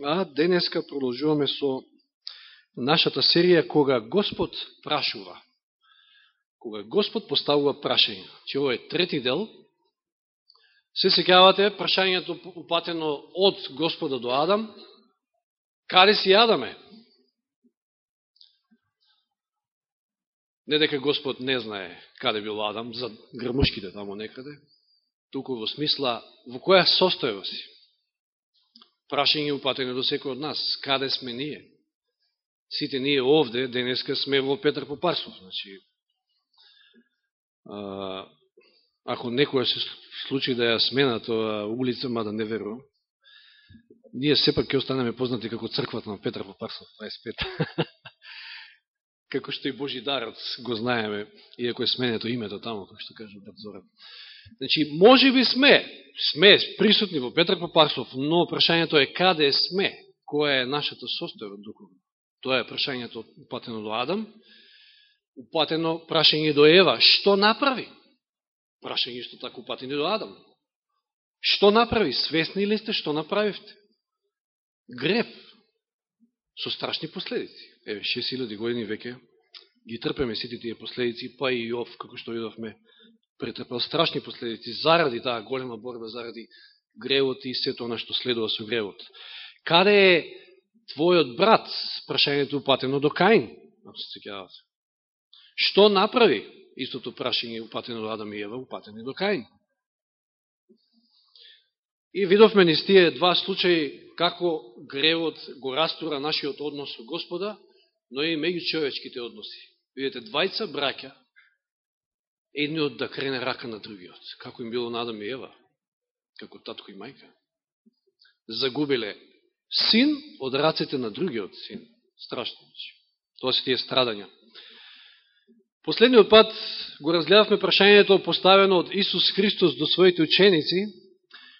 А денеска продолжуваме со нашата серија Кога Господ прашува. Кога Господ поставува прашање. Че ово е трети дел. Се секавате прашањето упатено од Господа до Адам. Каде си Адаме? Не дека Господ не знае каде бил Адам, за грмушките тамо некаде, туку во смисла во која состојба си прашање упатено до секој од нас. Каде сме ние? Сите ние овде, денеска сме во Петар Попарсов. Значи, а, ако некоја се случи да ја смена тоа улица, мада не верувам, ние сепак ќе останеме познати како црквата на Петар Попарсов 25. како што и Божи дарот го знаеме, иако е сменето името тамо, како што кажа брат Зоран. Значи, може би сме, сме присутни во Петар Папарсов но прашањето е каде сме, која е нашата состојба духовна. Тоа е прашањето упатено до Адам, упатено прашање до Ева. Што направи? Прашање што така упатено до Адам. Што направи? Свесни ли сте што направивте? Греб Со страшни последици. Еве, 6000 години веќе ги трпеме сите тие последици, па и Јов, како што видовме, претрпел страшни последици заради таа голема борба, заради гревот и сето она што следува со гревот. Каде е твојот брат? Прашањето упатено до Каин, ако се цикјавате. Што направи? Истото прашање упатено до Адам и Ева, упатено до Каин. И видовме низ тие два случаи како гревот го растура нашиот однос со Господа, но и меѓу човечките односи. Видете двајца браќа едниот да крене рака на другиот, како им било на Адам и Ева, како татко и мајка. Загубиле син од раците на другиот син. Страшно. Значи. Тоа се тие страдања. Последниот пат го разгледавме прашањето поставено од Исус Христос до своите ученици,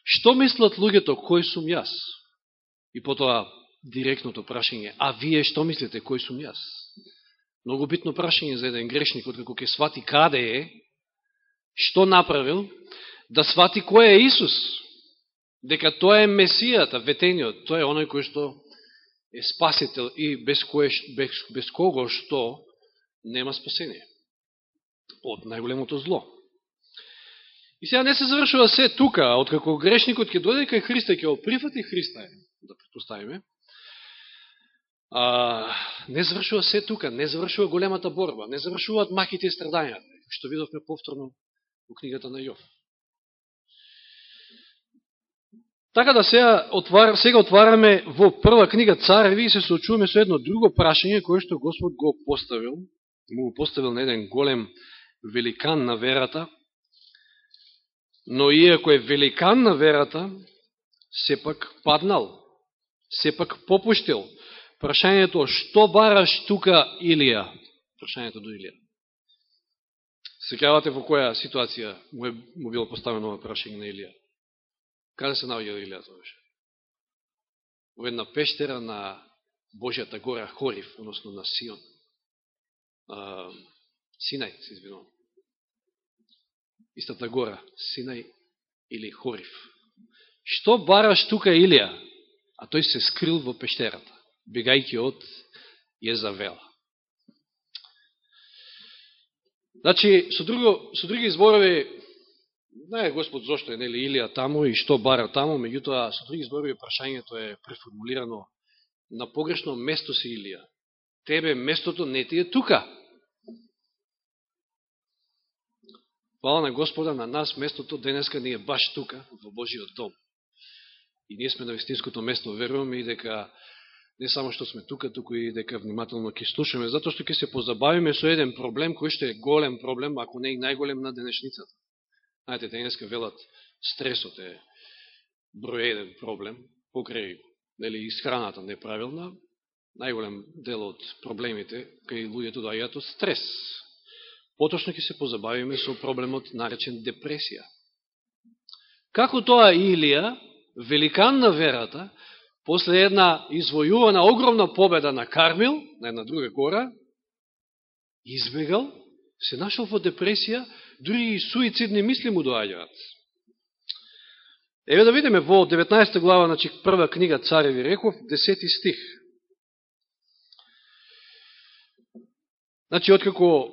што мислат луѓето, кој сум јас? И потоа директното прашање, а вие што мислите, кој сум јас? Многу битно прашање за еден грешник, откако ќе свати каде е, што направил, да свати кој е Исус. Дека тоа е Месијата, ветениот, тоа е оној кој што е спасител и без, кое, без, без кого што нема спасение од најголемото зло. И сега не се завршува се тука, а откако грешникот ќе дојде кај Христа, ќе оприфати Христа, да предпоставиме, а, не завршува се тука, не завршува големата борба, не завршуваат махите и страдањата, што видовме повторно во книгата на Јов. Така да сега, отвар, сега отвараме во прва книга Цареви и се соочуваме со едно друго прашање кое што Господ го поставил, му го поставил на еден голем великан на верата, но иако е великан на верата, сепак паднал, сепак попуштил. Прашањето, што бараш тука Илија? Прашањето до Илија. Секавате во која ситуација му, е, му било поставено ова прашање на Илија? Каде се наоѓа Илија тогаш? Во една пештера на Божјата гора Хорив, односно на Сион. А, Синај, се извинувам. Истата гора, Синај или Хорив. Што бараш тука Илија? А тој се скрил во пештерата, бегајќи од Језавела. Значи, со, друго, со други зборови, знае Господ зошто е нели Илија таму и што бара таму, меѓутоа, со други зборови, прашањето е преформулирано на погрешно место си Илија. Тебе местото не ти е тука. Хвала на Господа, на нас местото денеска не е баш тука, во Божиот дом. И ние сме на вистинското место, веруваме и дека не само што сме тука, туку и дека внимателно ќе слушаме, затоа што ќе се позабавиме со еден проблем кој што е голем проблем, ако не и најголем на денешницата. Знаете, денеска велат стресот е број еден проблем, покрај нели, исхраната неправилна, најголем дел од проблемите кај луѓето доаѓаат од стрес. Поточно ќе се позабавиме со проблемот наречен депресија. Како тоа Илија, великан на верата, после една извојувана огромна победа на Кармил, на една друга гора, избегал, се нашел во депресија, дури и суицидни мисли му доаѓаат. Еве да видиме во 19 глава, значи прва книга Цареви реков, 10 стих. Значи, откако,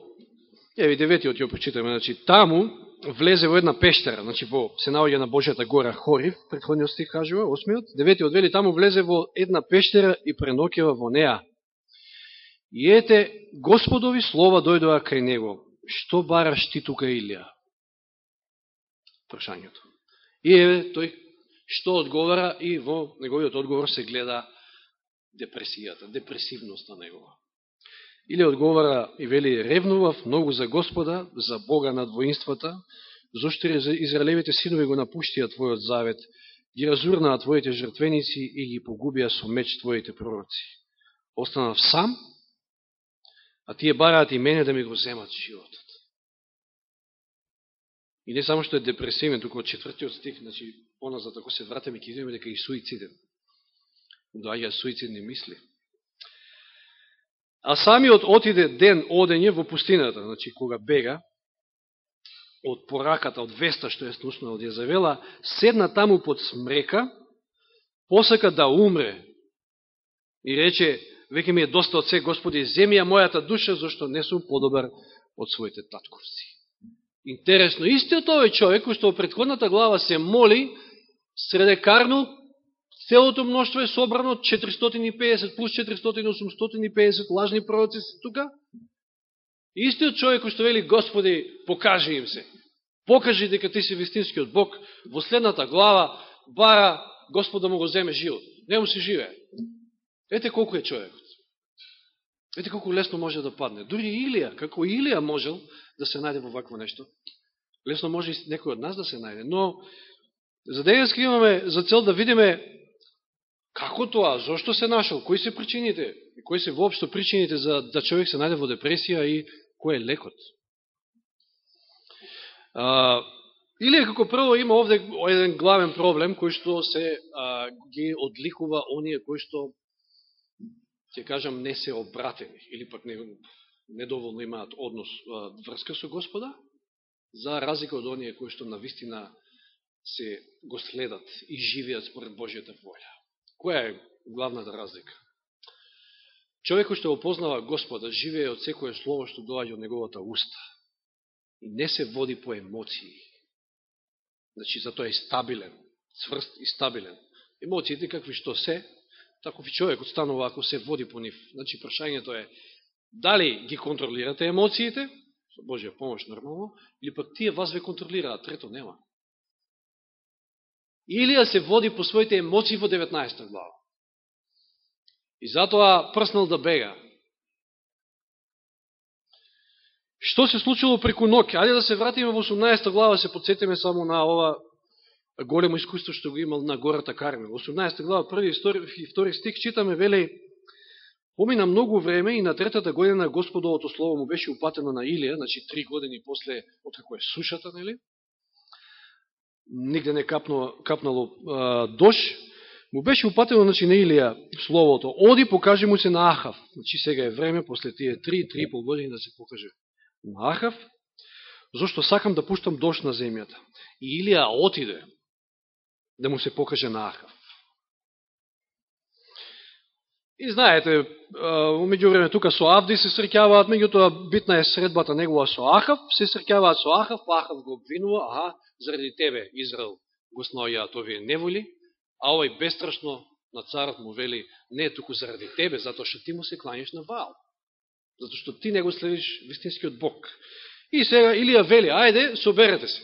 еве, деветиот ја прочитаме, значи, таму влезе во една пештера, значи, во, се наоѓа на Божјата гора Хорив, предходниот стих кажува, осмиот, деветиот вели, таму влезе во една пештера и пренокева во неа. И ете, Господови слова дојдоа кај него. Што бараш ти тука, Илија? Прашањето. И еве, тој што одговара и во неговиот одговор се гледа депресијата, депресивноста негова. Или одговара и вели, ревнував многу за Господа, за Бога над воинствата, зашто израелевите синови го напуштија Твојот завет, ги разурнаа Твоите жртвеници и ги погубија со меч Твоите пророци. Останав сам, а тие бараат и мене да ми го земат животот. И не само што е депресивен, туку од четвртиот стих, значи, поназад, ако се вратаме, ќе видиме дека и суициден. Доаѓа суицидни мисли. А самиот отиде ден одење во пустината, значи кога бега од пораката, од веста што е слушна од Јазавела, седна таму под смрека, посака да умре и рече, веќе ми е доста од се, Господи, земја мојата душа, зашто не сум подобар од своите татковци. Интересно, истиот овој човек, кој што во предходната глава се моли, среде карну. Целото мноштво е собрано 450 плюс 400, 850 лажни пророци се тука. Истиот човек кој што вели Господи, покажи им се. Покажи дека ти си вистинскиот Бог. Во следната глава бара Господ да му го земе живот. Не му се живее. Ете колко е човекот. Ете колко лесно може да падне. Дури Илија, како Илија можел да се најде во вакво нешто. Лесно може и некој од нас да се најде. Но за денеска имаме за цел да видиме Како тоа? Зошто се нашол? Кои се причините? И кои се воопшто причините за да човек се најде во депресија и кој е лекот? А, или како прво има овде еден главен проблем кој што се а, ги одликува оние кои што ќе кажам не се обратени или пак не, недоволно имаат однос а, врска со Господа за разлика од оние кои што на вистина се го следат и живеат според Божијата воља. Која е главната разлика? Човекот што опознава Господа живее од секое слово што доаѓа од неговата уста и не се води по емоции. Значи, затоа е стабилен, цврст и стабилен. Емоциите какви што се, таков и човекот станува ако се води по нив. Значи, прашањето е дали ги контролирате емоциите, со Божија помош нормално, или пак тие вас ве контролираат, трето нема Илија се води по своите емоции во 19 глава. И затоа прснал да бега. Што се случило преку ноќ? Ајде да се вратиме во 18 глава, се подсетиме само на ова големо искуство што го имал на гората Карме. Во 18 глава, први и втори стих, читаме, вели, помина многу време и на третата година Господовото Слово му беше упатено на Илија, значи три години после, откако е сушата, нели? Нигде не капнало, капнало а, дош, му беше упатено значи, на Илија словото. Оди, покажи му се на Ахав. Значи сега е време, после тие 3-3,5 години да се покаже на Ахав, зашто сакам да пуштам дош на земјата. И Илија отиде да му се покаже на Ахав. И знаете, умеѓу време тука со Авди се срекјаваат, меѓутоа битна е средбата негова со Ахав, се срекјаваат со Ахав, па Ахав го обвинува, аха, заради тебе, Израел, го снаојаат овие неволи, а овој бестрашно на царот му вели, не туку заради тебе, затоа што ти му се кланиш на Ваал. Затоа што ти не го следиш вистинскиот Бог. И сега Илија вели, ајде, соберете се.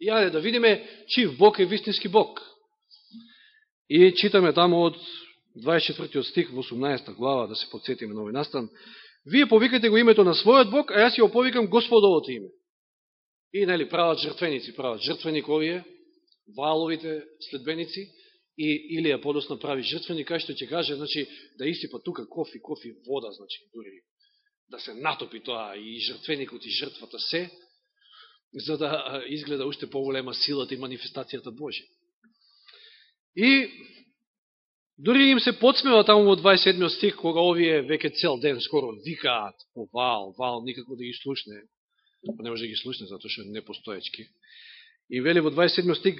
И ајде да видиме чив Бог е вистински Бог. И читаме тамо од 24 стих во 18 глава, да се подсетиме на овој настан. Вие повикате го името на својот Бог, а јас ја оповикам Господовото име. И нели прават жртвеници, прават жртвеник овие, валовите следбеници, и Илија подосна прави жртвеник, кај што ќе каже, значи, да исипа тука кофи, кофи, вода, значи, дури да се натопи тоа и жртвеникот и жртвата се, за да изгледа уште поголема силата и манифестацијата Божја. И дури им се подсмева таму во 27 стих, кога овие веќе цел ден скоро викаат по вал, вал никако да ги слушне, Па не може да ги слушне, затоа што не постоечки. И вели во 27 стих,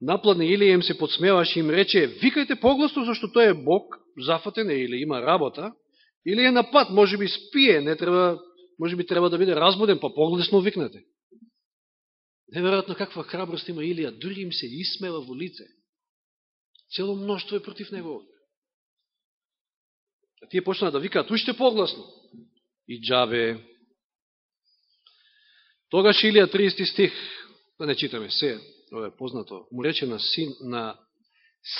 напладне Илија им се подсмеваше и им рече, викајте погласно, зашто тој е Бог, зафатен е или има работа, или е на пат, може би спие, не треба, може би треба да биде разбуден, па погласно викнете. Неверојатно каква храброст има Илија, дури им се исмева во лице. Цело мноштво е против него. А тие почнаа да викаат уште погласно. И джабе. Тогаш Илија 30 стих, да не читаме се, ова е познато, му рече на, син, на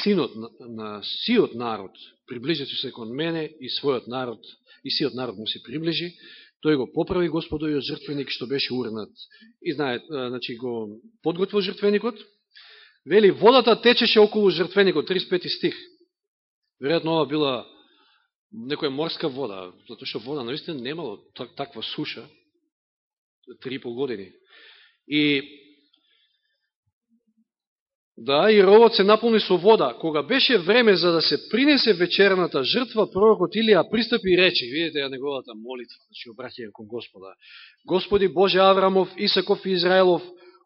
синот, на, на сиот народ, приближете се кон мене и својот народ, и сиот народ му се приближи, тој го поправи господовиот жртвеник што беше урнат. И знае, значи го подготвил жртвеникот. Вели, водата течеше околу жртвеникот, 35 стих. Веројатно ова била некоја морска вода, затоа што вода наистина немало таква суша, три пол години. И Да, и ровот се наполни со вода. Кога беше време за да се принесе вечерната жртва, пророкот Илија пристапи и рече, видите ја неговата молитва, значи обраќаја кон Господа. Господи Боже Аврамов, Исаков и Израелов,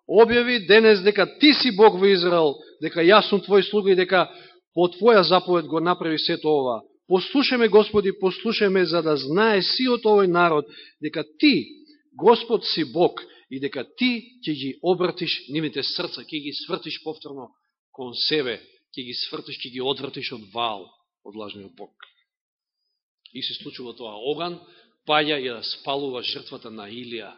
објави денес дека Ти си Бог во Израел, дека јас сум Твој слуга и дека по Твоја заповед го направи сето ова. Послушаме, Господи, послушаме, за да знае сиот овој народ, дека Ти, Господ си Бог, и дека ти ќе ги обратиш нивните срца, ќе ги свртиш повторно кон себе, ќе ги свртиш, ќе ги одвртиш од вал, од лажниот Бог. И се случува тоа оган, паја и да спалува жртвата на Илија.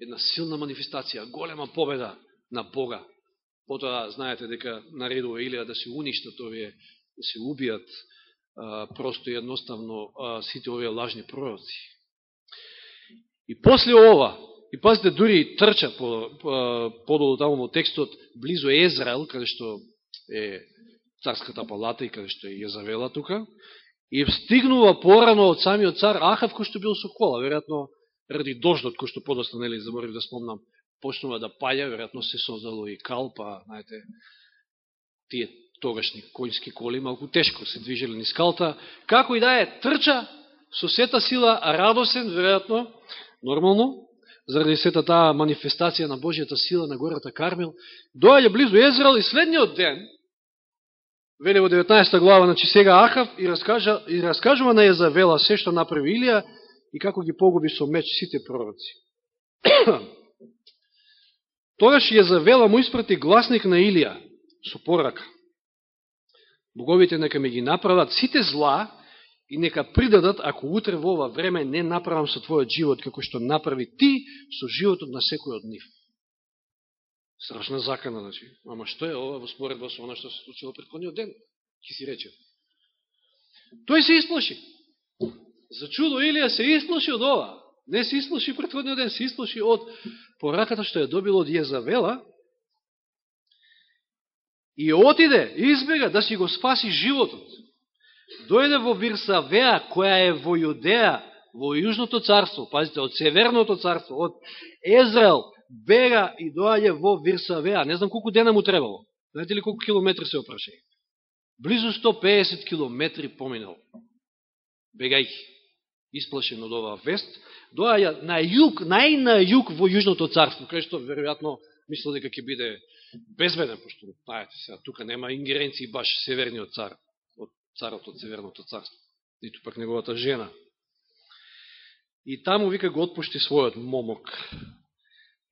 Една силна манифестација, голема победа на Бога. Потоа, знаете дека наредува Илија да се уништат овие, да се убијат а, просто и едноставно а, сите овие лажни пророци. И после ова, И пазите, дури трча по, по, подолу таму во текстот, близо Езраел, каде што е царската палата и каде што е Језавела тука, и стигнува порано од самиот цар Ахав, кој што бил со кола, веројатно ради дождот, кој што подоста, нели, заборив да спомнам, почнува да паѓа, веројатно се создало и калпа, знаете, тие тогашни коњски коли, малку тешко се движели ни скалта, како и да е, трча со сета сила, радосен, веројатно, нормално, заради сета таа манифестација на Божијата сила на гората Кармел, доаѓа близу Езраел и следниот ден, велево 19 глава, значи сега Ахав и, раскажа, и раскажува на Езавела се што направи Илија и како ги погуби со меч сите пророци. Тогаш Језавела му испрати гласник на Илија со порака. Боговите нека ми ги направат сите зла и нека придадат, ако утре во ова време не направам со твојот живот, како што направи ти со животот на секој од нив. Страшна закана, значи. Ама што е ова во споредба со оно што се случило предходниот ден? Ки си рече. Тој се исплаши. За чудо Илија се исплаши од ова. Не се исплаши предходниот ден, се исплаши од пораката што ја добил од Језавела и отиде, избега да си го спаси животот дојде во Вирсавеа, која е во Јудеа, во Јужното царство, пазите, од Северното царство, од Езраел, бега и доаѓа во Вирсавеа. Не знам колку дена му требало. Знаете ли колку километри се опраше? Близу 150 километри поминал. Бегајќи, исплашен од оваа вест, доаја на југ, нај на југ во Јужното царство, кај што веројатно мислил дека ќе биде безбеден, пошто, знаете, сега, тука нема ингеренции баш северниот цар од царот од Северното царство, ниту пак неговата жена. И таму вика го отпушти својот момок.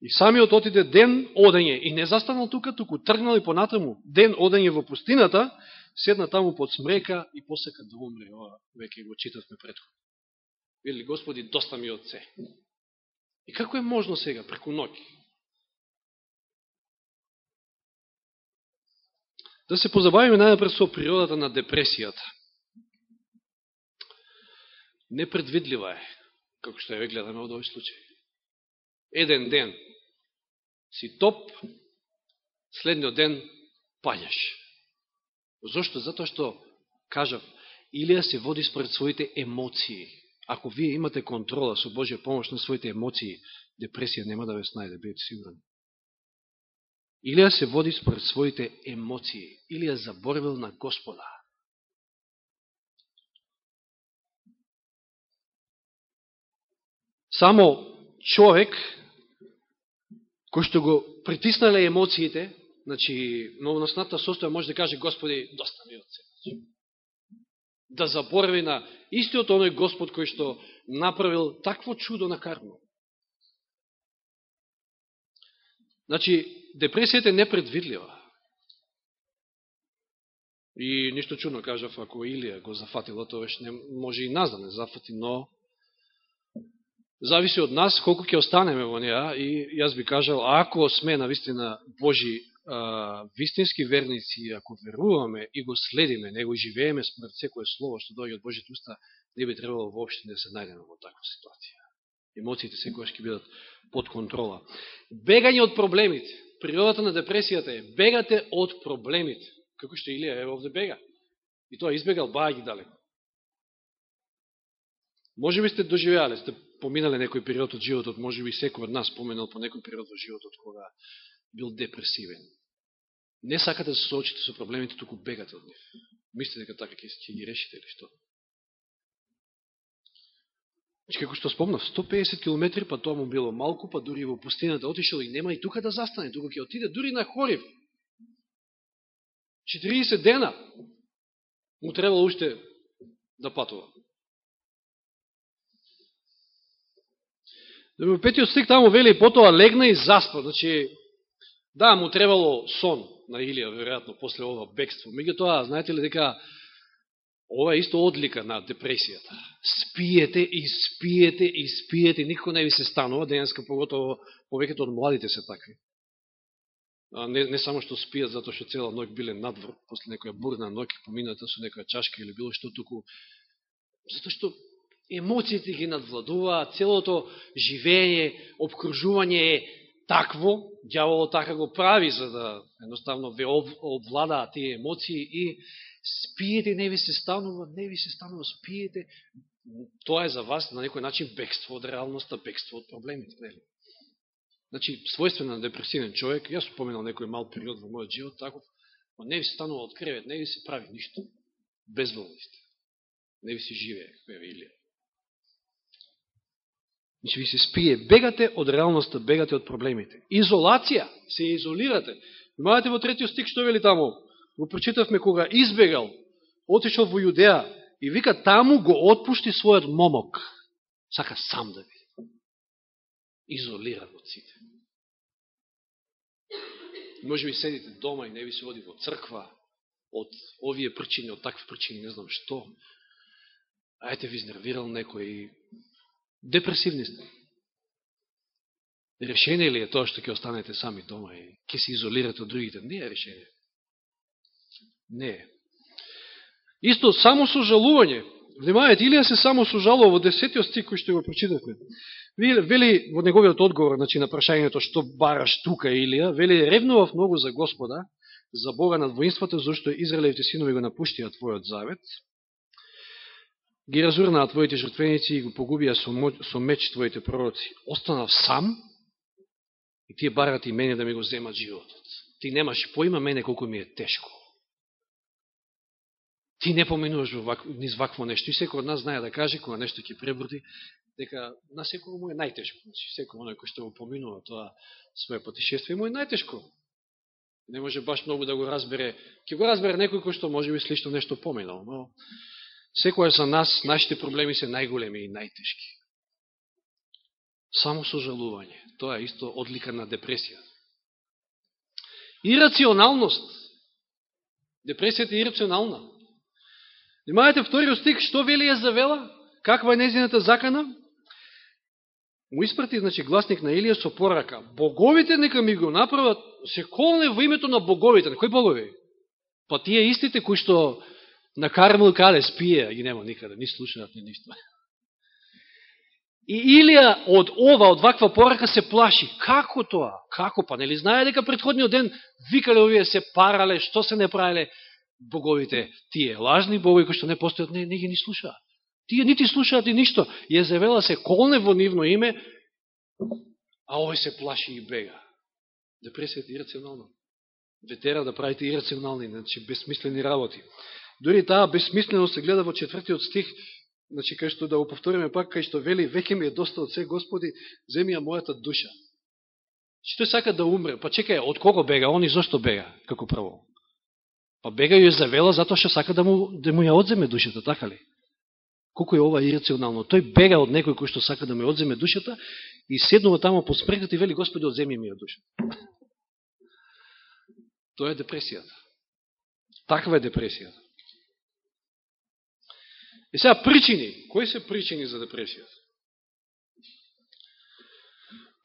И самиот отиде ден одење и не застанал тука, туку тргнал и понатаму ден одење во пустината, седна таму под смрека и посека да умре. Ова веќе го читавме предходно. Вели, Господи, доста ми од се. И како е можно сега, преку ноги? Да се позабавиме најапред со природата на депресијата. Непредвидлива е, како што ја ве гледаме од овој случај. Еден ден си топ, следниот ден паѓаш. Зошто? Затоа што, кажав, Илија се води според своите емоции. Ако вие имате контрола со Божја помош на своите емоции, депресија нема да ве снајде, бидете сигурни. Илија се води според своите емоции. Илија заборвил на Господа. Само човек, кој што го притиснале емоциите, значи, новоносната состоја може да каже, Господи, доста ми од се. Да заборави на истиот оној Господ кој што направил такво чудо на карно. Значи, депресијата е непредвидлива. И ништо чудно кажав, ако Илија го зафатило, тоа не може и нас да не зафати, но зависи од нас колку ќе останеме во неа и јас би кажал, ако сме на вистина Божи а, вистински верници, ако веруваме и го следиме, не го живееме според секое слово што дојде од Божите уста, не би требало воопшто да се најдеме во таква ситуација. Емоциите секојаш ќе бидат под контрола. Бегање од проблемите. Природата на депресијата е бегате од проблемите како што Илија е овде бега. И тоа избегал баги далеко. Може би сте доживеале, сте поминале некој период од животот, може би секој од нас поминал по некој период од животот кога бил депресивен. Не сакате да се соочите со проблемите, туку бегате од нив. Мислите дека така ќе, ги решите или што? Значи, како што спомнав, 150 км, па тоа му било малку, па дури во пустината отишел и нема и тука да застане, тука ќе отиде дури на Хорив. 40 дена му требало уште да патува. Да петиот стик таму вели, потоа легна и заспа. Значи, да, му требало сон на Илија, веројатно, после ова бегство. Меѓу тоа, знаете ли дека ова е исто одлика на депресијата. Спиете и спиете и спиете, никој не ви се станува, денеска поготово повеќето од младите се такви не, не само што спијат затоа што цела ноќ биле надвор, после некоја бурна ноќ помината со некоја чашка или било што туку, затоа што емоциите ги надвладуваат, целото живење, обкружување е такво, дјаволот така го прави за да едноставно ве обвладаа тие емоции и спиете, не ви се станува, не ви се станува, спиете, тоа е за вас на некој начин бегство од реалноста, бегство од проблемите, нели? Значи, својствен на депресивен човек, јас споменал некој мал период во мојот живот, таков, но не ви се станува од кревет, не ви се прави ништо. Безволни сте. Не ви се живее, како е Илија. Значи, ви се спие. Бегате од реалноста, бегате од проблемите. Изолација, се изолирате. Имавате во третиот стик, што вели таму? Го прочитавме кога избегал, отишол во Јудеја и вика таму го отпушти својот момок. Сака сам да ви изолиран од сите. Може би седите дома и не ви се оди во црква од овие причини, од такви причини, не знам што. Ајте ви изнервирал некој и депресивни сте. Решение ли е тоа што ќе останете сами дома и ќе се изолирате од другите? Не е решение. Не е. Исто, само сожалување. Внимавајте, Илија се само сожалува во десетиот стик кој што го прочитавме. Вели во неговиот одговор значи, на прашањето што бараш тука Илија, вели ревнував многу за Господа, за Бога над воинствата, зашто Израелевите синови го напуштија твојот завет, ги разурнаа твоите жртвеници и го погубија со, со меч твоите пророци. Останав сам и тие барат и мене да ми го земат животот. Ти немаш поима мене колку ми е тешко. Ти не поминуваш вак, низ вакво нешто. И секој од нас знае да каже, кога нешто ќе преброди, дека на секој му е најтешко. Значи, секој оној кој што го поминува тоа своје путешествие, му е најтешко. Не може баш многу да го разбере. Ке го разбере некој кој што може би слично нешто поминал, но Секоја за нас, нашите проблеми се најголеми и најтешки. Само сожалување. Тоа е исто одлика на депресија. Ирационалност. Депресијата е ирационална. Немајте вториот стик, што вели е завела? Каква е незината закана? му испрати, значи, гласник на Илија со порака. Боговите нека ми го направат, се колне во името на боговите. На кои богови? Па тие истите кои што на Кармел каде спие, ги нема никаде, ни слушаат, ни ништо. И Илија од ова, од ваква порака се плаши. Како тоа? Како? Па нели знае дека предходниот ден викале овие се парале, што се не правиле боговите тие лажни богови кои што не постојат, не, не ги ни слушаат. Тие нити слушаат и ништо. Језевела се колне во нивно име, а овој се плаши и бега. Да Депресијата е ирационална. Ветера да правите ирационални, значи безсмислени работи. Дори таа безсмислено се гледа во четвртиот стих, значи кај што да го повториме пак, кај што вели, веќе ми е доста од се, Господи, земја мојата душа. Значи, што сака да умре. Па чекај, од кого бега? Он и зашто бега, како прво? Па бега ја завела затоа што сака да му, да му ја одземе душата, така ли? Колко е ова ирационално? Тој бега од некој кој што сака да ме одземе душата и седнува тамо по спреката и вели Господи, одземи ми ја душата. Тоа е депресијата. Таква е депресијата. И сега причини. Кои се причини за депресијата?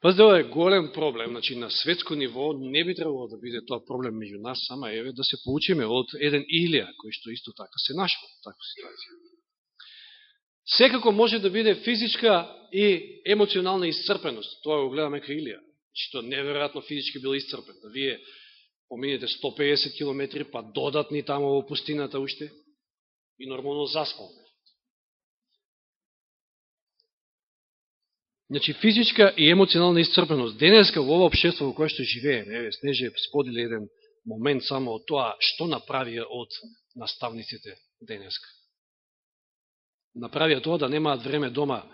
Пазде, ова е голем проблем, значи на светско ниво не би требало да биде тоа проблем меѓу нас, сама еве да се поучиме од еден Илија, кој што исто така се нашва во таква ситуација. Секако може да биде физичка и емоционална исцрпеност. Тоа го гледаме кај Илија, што неверојатно физички бил исцрпен. Да вие поминете 150 км, па додатни тамо во пустината уште и нормално заспал. Значи, физичка и емоционална исцрпеност. Денеска во ова обшество во кое што живееме, еве, Снеже сподели еден момент само од тоа што направија од наставниците денеска. Направија тоа да немаат време дома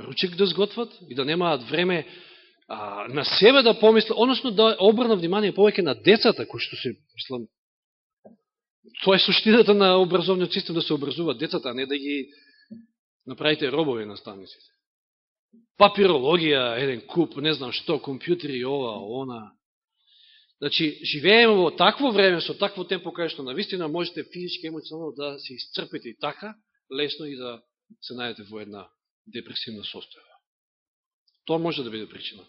ручек да сготват и да немаат време а, на себе да помислат, односно да обрна внимание повеќе на децата, кои што се, мислам, тоа е суштината на образовниот систем да се образуваат децата, а не да ги направите робови наставниците. Папирологија, еден куп, не знам што, компјутери, ова, она. Значи, живееме во такво време, со такво темпо, кај што на вистина можете физички, емоционално да се исцрпите и така, лесно и да се најдете во една депресивна состојба. Тоа може да биде причина.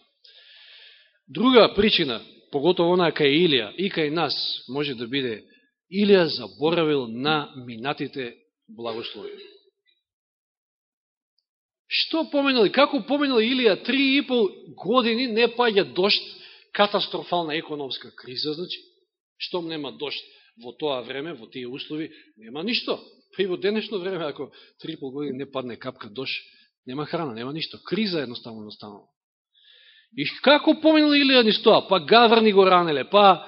Друга причина, поготово она кај Илија и кај нас, може да биде Илија заборавил на минатите благослови. Што поменали? Како поменал Илија три и пол години не паѓа дошт, катастрофална економска криза, значи, штом нема дошт во тоа време, во тие услови, нема ништо. Па При во денешно време, ако три и пол години не падне капка дошт, Нема храна, нема ништо. Криза едноставно настанала. И како поминали Илија ни стоа? Па гаврни го ранеле, па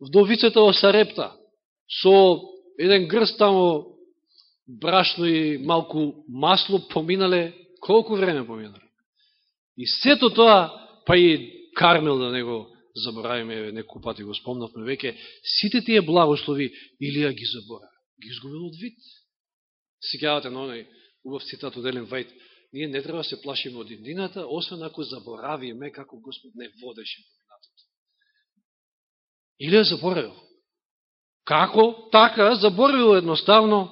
вдовицата во Сарепта, со еден грст тамо брашно и малку масло поминале, колку време поминува. И сето тоа, па и Кармел да него заборавиме, некој пати го спомнавме веќе, сите тие благослови Илија ги забора. Ги изгубил од вид. Сигавате на оној убав цитат од Елен Вајт, ние не треба да се плашиме од иднината, освен ако заборавиме како Господ не водеше поминатото. Или заборавил. Како? Така, заборавил едноставно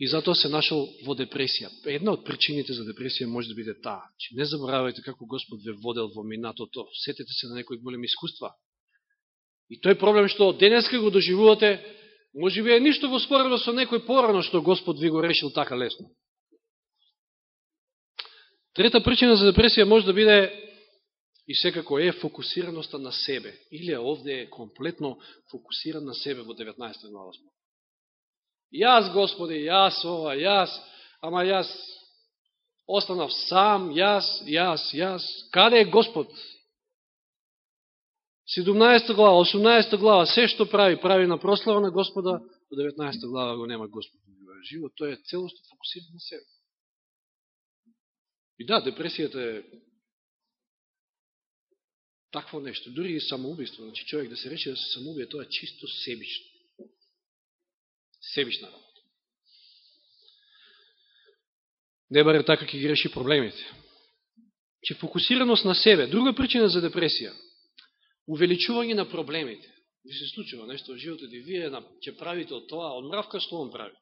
и затоа се нашол во депресија. Една од причините за депресија може да биде таа, че не заборавајте како Господ ве водел во минатото, сетете се на некои големи искуства. И тој проблем што денеска го доживувате, може би е ништо во споредба со некој порано што Господ ви го решил така лесно. Трета причина за депресија може да биде и секако е фокусираноста на себе. Или овде е комплетно фокусиран на себе во 19 глава. Јас, Господи, јас ова, јас, ама јас останав сам, јас, јас, јас. Каде е Господ? 17 глава, 18 глава, се што прави, прави на прослава на Господа, до 19 глава го нема Господ живот, тој е целосно фокусиран на себе. И да, депресијата е такво нешто, дури и самоубиство, значи човек да се рече да се самоубие, тоа е чисто себично. Себична работа. Не баре така ќе ги реши проблемите. Че фокусираност на себе. Друга причина за депресија. Увеличување на проблемите. Ви се случува нешто во животот и вие ќе правите од тоа, од мравка што он правите.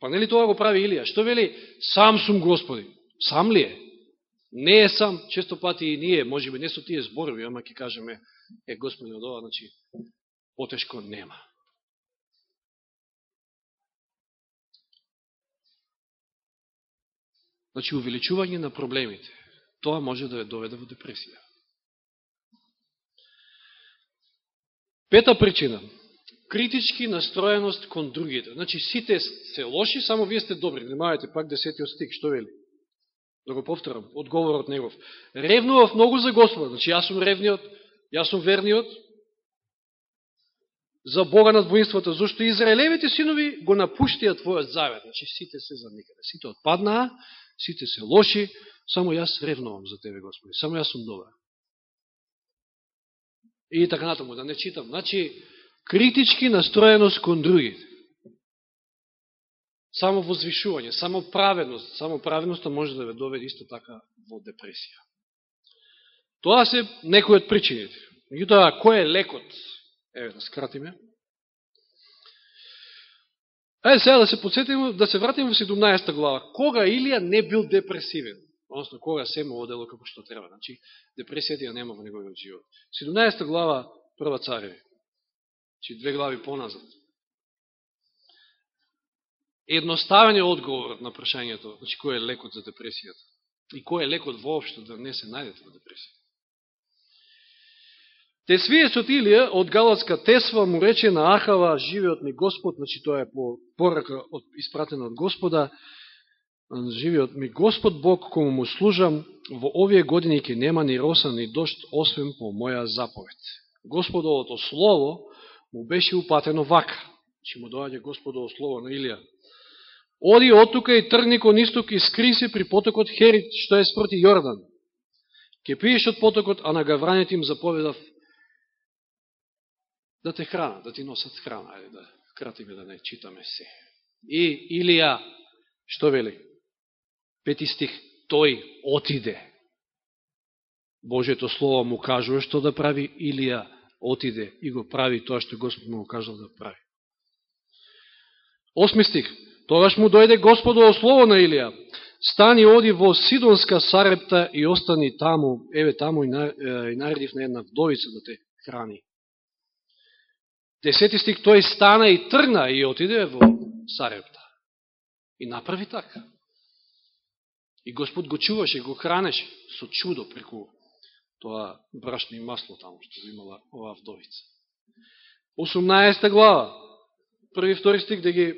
Па нели тоа го прави Илија? Што вели? Сам сум Господи. Сам ли е? Не е сам, често пати и ние, може би не со тие зборови, ама ќе кажеме, е Господи од ова, значи, потешко нема. Значи, увеличување на проблемите, тоа може да ја доведе во депресија. Пета причина. Критички настроеност кон другите. Значи, сите се лоши, само вие сте добри. Внимавајте, пак десетиот стик, што вели? да го повторам, одговорот негов. Ревнував многу за Господа, значи јас сум ревниот, јас сум верниот, за Бога над воинството, зашто Израелевите синови го напуштија Твојот завет, значи сите се за никаде, сите отпаднаа, сите се лоши, само јас ревновам за Тебе, Господи, само јас сум добар. И така натаму, да не читам. Значи, критички настроеност кон другите. Само возвишување, само праведност, само праведноста може да ве доведе исто така во депресија. Тоа се некои од причините. Меѓутоа, кој е лекот? Еве да скратиме. Ајде сега да се подсетиме, да се вратиме во 17 глава. Кога Илија не бил депресивен? Односно, кога се му одело како што треба. Значи, депресијата ја нема во неговиот живот. 17 глава, прва цареви. Значи, две глави поназад. Едноставен е одговорот на прашањето, значи, кој е лекот за депресијата. И кој е лекот воопшто да не се најдете во депресија. Тесвиецот Илија од Галатска Тесва му рече на Ахава, живеот ми Господ, значи тоа е по порака од, испратена од Господа, живеот ми Господ Бог, кому му служам, во овие години ќе нема ни роса ни дошт, освен по моја заповед. Господовото слово му беше упатено вака, че му доаѓа Господово слово на Илија. Оди од тука и тргни кон исток и скри се при потокот Херит, што е спроти Јордан. Ке пиеш од потокот, а на гаврањето им заповедав да те храна, да ти носат храна, ајде да кратиме да не читаме се. И Илија, што вели? Пети стих, тој отиде. Божето Слово му кажува што да прави, Илија отиде и го прави тоа што Господ му кажал да прави. Осми стих, тогаш му дојде Господово Слово на Илија, стани оди во Сидонска Сарепта и остани таму, еве таму и наредив на една вдовица да те храни. Десети стик, тој стана и тргна и отиде во Сарепта. И направи така. И Господ го чуваше, го хранеше со чудо преку тоа брашно и масло таму што го имала оваа вдовица. 18 глава, први и втори стик да ги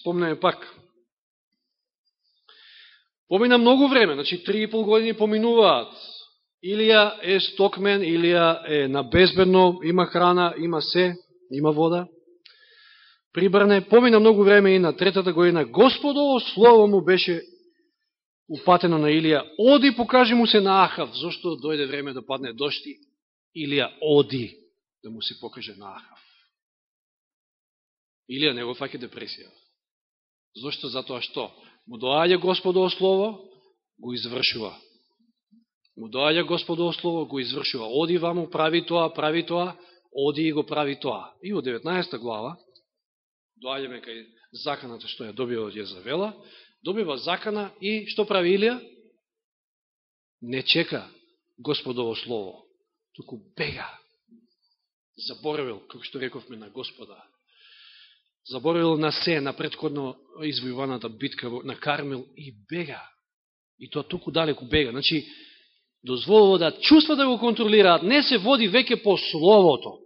спомнеме пак. Помина многу време, значи 3,5 години поминуваат. Илија е стокмен, Илија е на безбедно, има храна, има се, има вода. Прибрне, помина многу време и на третата година Господово Слово му беше упатено на Илија. Оди, покажи му се на Ахав, зашто дојде време да падне дошти. Илија оди да му се покаже на Ахав. Илија не го факе депресија. Зошто? Затоа што? Му доаѓа Господово Слово, го извршува. Му доаѓа Господово Слово, го извршува. Оди ваму, прави тоа, прави тоа, оди и го прави тоа. И во 19 глава, доаѓаме кај заканата што ја добива од Језавела, добива закана и што прави Илија? Не чека Господово Слово, туку бега. Заборавил, како што рековме на Господа. Заборавил на се, на предходно извојуваната битка на Кармел и бега. И тоа туку далеку бега. Значи, дозволува да чувства да го контролираат, не се води веќе по Словото.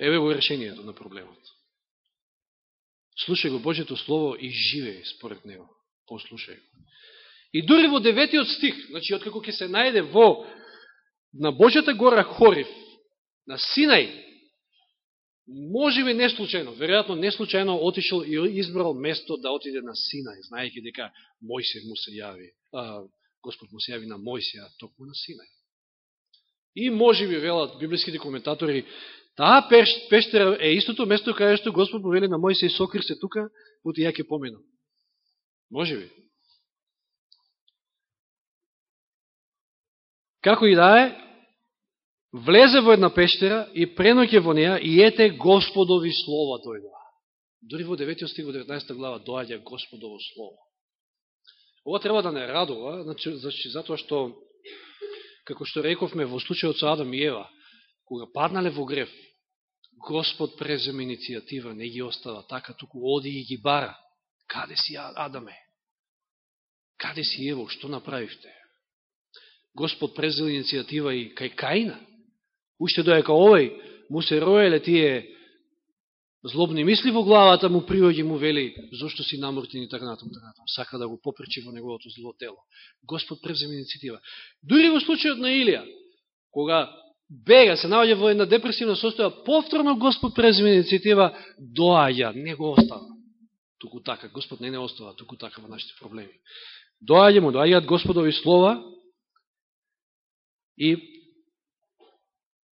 Еве го решението на проблемот. Слушај го Божето Слово и живее според него. Послушај го. И дури во деветиот стих, значи, откако ќе се најде во на Божјата гора Хорив, на Синај, може би неслучајно, веројатно не случајно отишел и избрал место да отиде на Синај, знаејќи дека Мојсе му се јави, а, Господ му се јави на Мојсе, а токму на Синај. И може би, велат библиските коментатори, Таа пештера е истото место каде што Господ повели на Мојсе и сокрив се тука, пути ја ќе поминам. Може би. Како и да е, влезе во една пештера и преноќе во неја и ете Господови слова дојдоа. Дори во 9 стих во 19 глава доаѓа Господово слово. Ова треба да не радува, значи, значи затоа што, како што рековме во случајот со Адам и Ева, кога паднале во греф, Господ преземе иницијатива, не ги остава така, туку оди и ги бара. Каде си Адаме? Каде си Ево? Што направивте? Господ презел иницијатива и кај Каина. Уште доека овој му се роеле тие злобни мисли во главата, му приоѓе му вели, зошто си намртен и така такнатом така. Сака да го попречи во неговото зло тело. Господ преземе иницијатива. Дури во случајот на Илија, кога бега, се наоѓа во една депресивна состоја, повторно Господ презме иницијатива, доаѓа, не го остава. туку така. Господ не не остава туку така во нашите проблеми. Доаѓа му, доаѓаат Господови слова и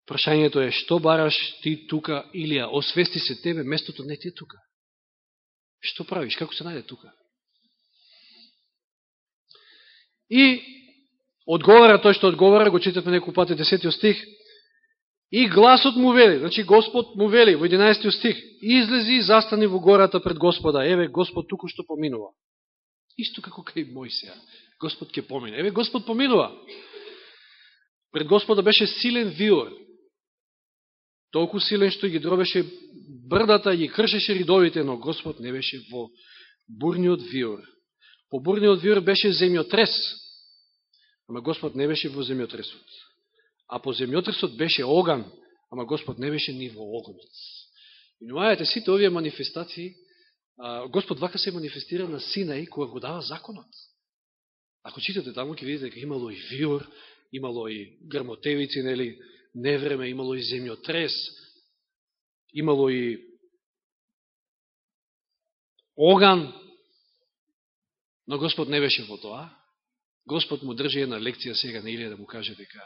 прашањето е што бараш ти тука, Илија, освести се тебе, местото не ти е тука. Што правиш, како се најде тука? И одговара тој што одговара, го читавме некој пат 10 стих, и гласот му вели, значи Господ му вели во 11 стих, излези и застани во гората пред Господа, еве Господ туку што поминува. Исто како кај Мојсија. Господ ќе помине. Еве Господ поминува. Пред Господа беше силен виор. Толку силен што ги дробеше брдата, ги кршеше ридовите, но Господ не беше во бурниот виор. По бурниот виор беше земјотрес, ама Господ не беше во земјотресот. А по земјотресот беше оган, ама Господ не беше ни во огонот. И нумајате сите овие манифестации, Господ вака се манифестира на сина и кога го дава законот. Ако читате таму, ќе видите дека имало и виор, имало и грмотевици, нели, невреме, имало и земјотрес, имало и оган, Но Господ не беше во тоа. Господ му држи една лекција сега на Илија да му каже дека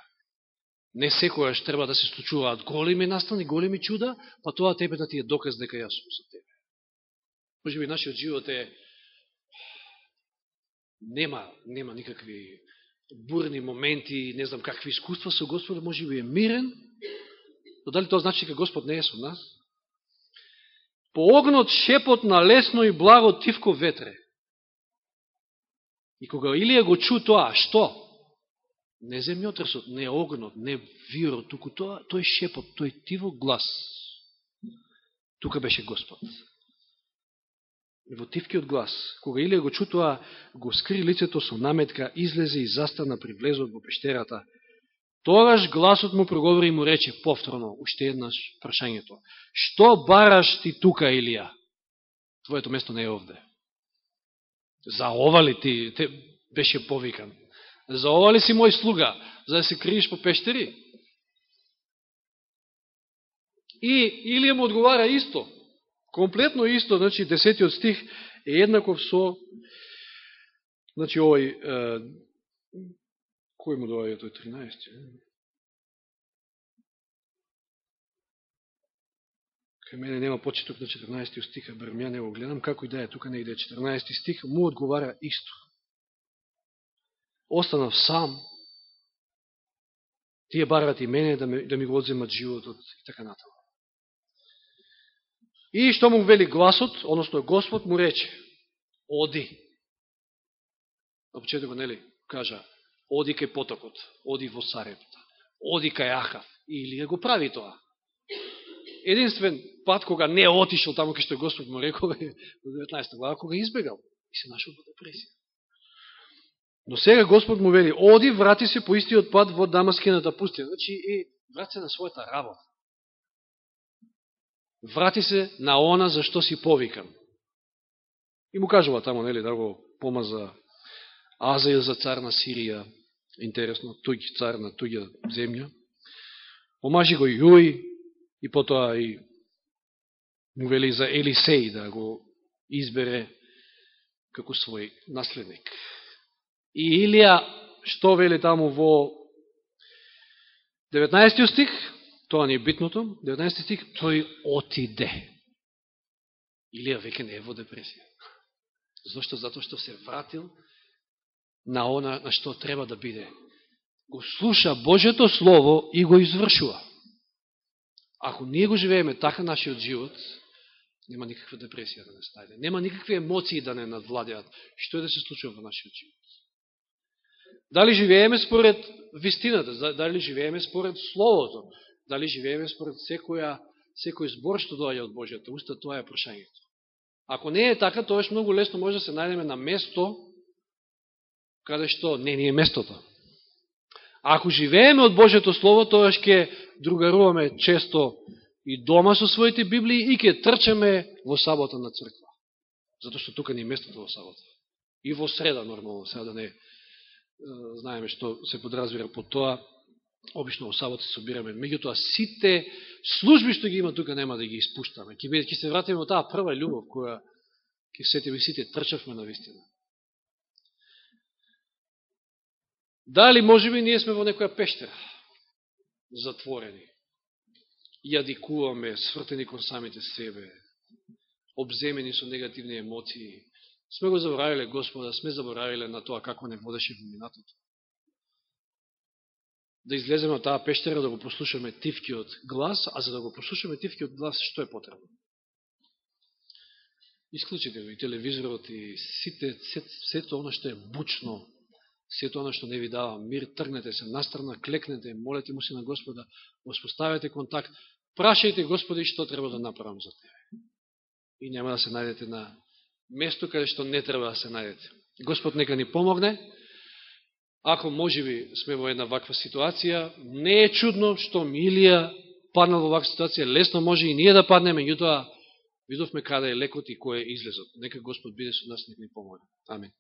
не секојаш треба да се случуваат големи настани, големи чуда, па тоа тебе да ти е доказ дека јас сум со тебе. Може би нашиот живот е нема, нема никакви бурни моменти, не знам какви искуства со Господ, може би е мирен, но дали тоа значи дека Господ не е со нас? По огнот шепот на лесно и благо тивко ветре. И кога Илија го чу тоа, што? Не земјотресот, не огнот, не вирот, туку тоа, тој шепот, тој тиво глас. Тука беше Господ. Во тивкиот глас, кога Илија го чутоа, го скри лицето со наметка, излезе и застана при влезот во пештерата. Тогаш гласот му проговори и му рече повторно, уште еднаш прашањето. Што бараш ти тука, Илија? Твоето место не е овде. За ова ли ти те беше повикан? За ова ли си мој слуга? За да се криеш по пештери? И Илија му одговара исто. Комплетно исто, значи, десетиот стих е еднаков со значи, овој е, кој му доаѓа тој 13? кај мене нема почеток на 14 а барем ја не го гледам, како и да е, тука не иде 14 стих, му одговара исто. Останав сам, тие барат и мене да, ми, да ми го одземат животот и така натаму. И што му вели гласот, односно Господ му рече, оди. На почетокот, нели, кажа, оди кај потокот, оди во Сарепта, оди кај Ахав. Или го прави тоа единствен пат кога не отишел таму кај што Господ му рекол во 19 глава, кога избегал и се нашел во депресија. Но сега Господ му вели, оди, врати се по истиот пат во Дамаскината пустина. Значи, и врати се на својата работа. Врати се на она за што си повикан. И му кажува тамо, нели, да го помаза Азаја за цар на Сирија, интересно, туѓ цар на туѓа земја. Помажи го Јуј, и потоа и му вели за Елисеј да го избере како свој наследник. И Илија, што вели таму во 19 стих, тоа не е битното, 19 стих, тој отиде. Илија веќе не е во депресија. Зошто? Зато што се вратил на она на што треба да биде. Го слуша Божето Слово и го извршува. Ако ние го живееме така нашиот живот, нема никаква депресија да не стајде. Нема никакви емоции да не надвладеат. Што е да се случува во нашиот живот? Дали живееме според вистината? Дали живееме според Словото? Дали живееме според секоја, секој збор што доаѓа од Божијата уста? Тоа е прашањето. Ако не е така, тоа е многу лесно може да се најдеме на место каде што не ни е местото. Ако живееме од Божето Слово, тоа ќе другаруваме често и дома со своите Библии и ќе трчаме во сабота на црква. Зато што тука не е местото во сабота. И во среда, нормално, сега да не знаеме што се подразбира по тоа, обично во сабот се собираме. Меѓутоа, сите служби што ги има тука нема да ги испуштаме. Ке, ке се вратиме во таа прва љубов која ке сетиме сите, трчавме на вистина. Дали може би ние сме во некоја пештера, затворени, јадикуваме, свртени кон самите себе, обземени со негативни емоции, сме го заборавиле Господа, сме заборавиле на тоа како не водеше во минатото. Да излеземе од таа пештера, да го послушаме тивкиот глас, а за да го послушаме тивкиот глас, што е потребно? Исклучите го и телевизорот и сите, сето, сето оно што е бучно, сето оно што не ви дава мир, тргнете се настрана, клекнете, молете му се на Господа, воспоставете контакт, прашајте Господи што треба да направам за тебе. И нема да се најдете на место каде што не треба да се најдете. Господ нека ни помогне. Ако може би сме во една ваква ситуација, не е чудно што Милија паднал во ваква ситуација, лесно може и ние да паднеме, меѓутоа видовме каде е лекот и кој е излезот. Нека Господ биде со нас, нека ни помогне. Амин.